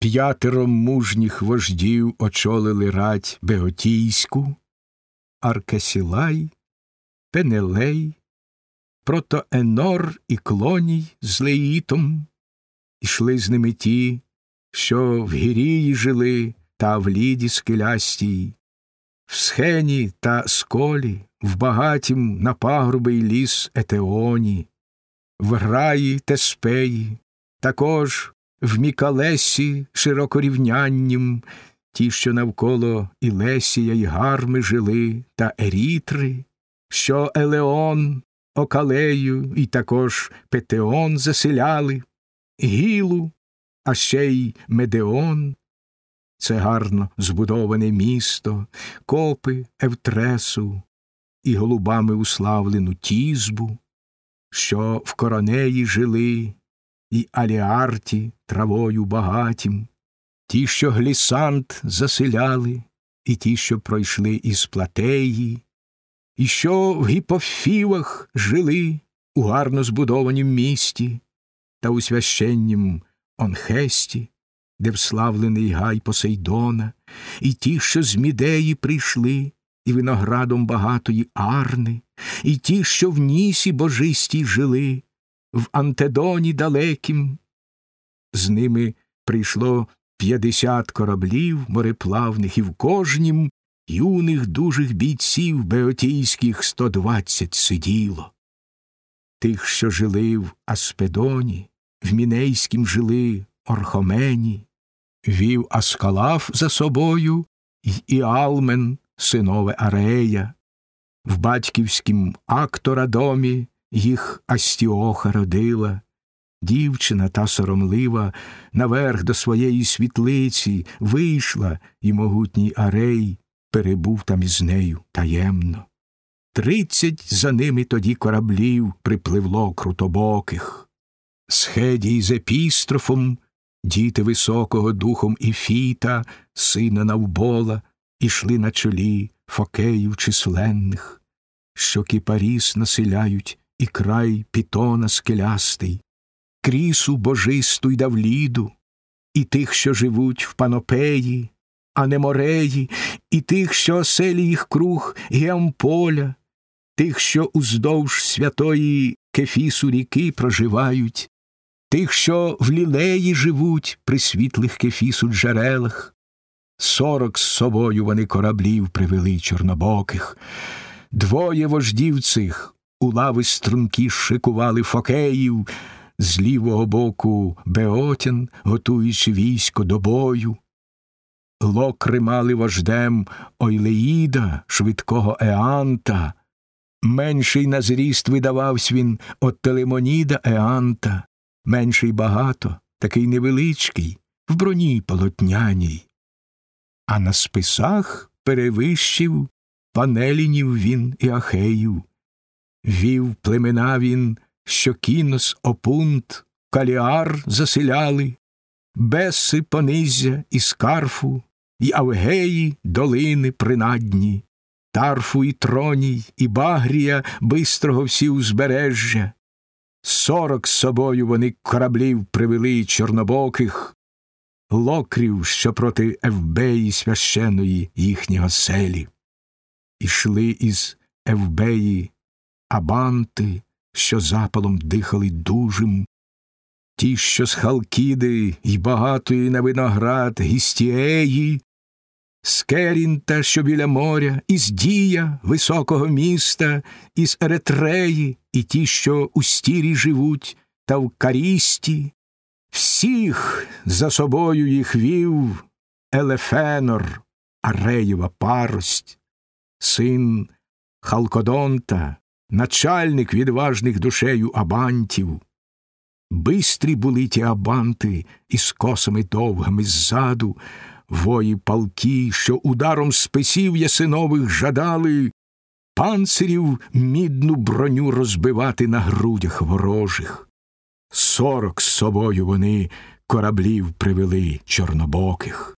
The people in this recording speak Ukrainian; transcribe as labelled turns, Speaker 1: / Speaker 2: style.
Speaker 1: П'ятеро мужніх вождів очолили рать Беотійську, Аркесілай, Пенелей, Протоенор і клоній з Леїтом, ішли з ними ті, що в Гірії жили та в ліді скелястій, в схені та сколі, в багатім на пагорби ліс Етеоні, в граї Теспеї, також в Мікалесі широкорівняннім, ті, що навколо Ілесія й Гарми жили, та Ерітри, що Елеон, Окалею і також Петеон заселяли, Гілу, а ще й Медеон. Це гарно збудоване місто, копи Евтресу і голубами уславлену тізбу, що в коронеї жили, і аліарті травою багатім, ті, що глісант заселяли, і ті, що пройшли із платеї, і що в гіпофівах жили у гарно збудованім місті та у священнім Онхесті, де вславлений гай Посейдона, і ті, що з мідеї прийшли, і виноградом багатої арни, і ті, що в нісі божистій жили, в Антедоні далекім. З ними прийшло п'ятдесят кораблів мореплавних, і в кожнім юних дужих бійців беотійських сто двадцять сиділо. Тих, що жили в Аспедоні, в Мінейськім жили Орхомені, вів Аскалаф за собою й Іалмен, синове Арея, в батьківськім актора домі їх Астіоха родила, дівчина та соромлива наверх до своєї світлиці вийшла, і могутній Арей перебув там із нею таємно. Тридцять за ними тоді кораблів припливло крутобоких. Схедій з епістрофом, діти високого духом Іфіта, сина Навбола, ішли на чолі фокеїв численних, що кіпаріс населяють і край пітона скелястий, крісу божисту й давліду, і тих, що живуть в панопеї, а не мореї, і тих, що оселі їх круг Геамполя, тих, що уздовж святої Кефісу ріки проживають, тих, що в лілеї живуть при світлих кефісу джерелах. Сорок з собою вони кораблів привели чорнобоких, двоє вождів цих у лави струнки шикували фокеїв, з лівого боку Беотян, готуючи військо до бою. Локри мали вождем Ойлеїда, швидкого Еанта, менший на зріст видавався він от Телемоніда Еанта, менший багато, такий невеличкий, в броні полотняній. А на списах перевищив панелінів він і ахеїв. Вів племена він, що кінос, опунт, каліар заселяли, беси понизя і скарфу, і авгеї долини принадні, тарфу і троній, і багрія бистрого всі узбережжя. Сорок з собою вони кораблів привели чорнобоких, локрів, що проти Евбеї священої їхнього селі. Ішли із Евбеї абанти, що запалом дихали дужим, ті, що з Халкіди й багатої на виноград гістіеї, з Керінта, що біля моря, із Дія, високого міста, із Еретреї, і ті, що у стірі живуть, та в Карісті, всіх за собою їх вів Елефенор, Ареєва парость, син Халкодонта, начальник відважних душею абантів. Бистрі були ті абанти із косами довгими ззаду, вої палки, що ударом списів ясинових жадали, панцирів мідну броню розбивати на грудях ворожих. Сорок з собою вони кораблів привели чорнобоких.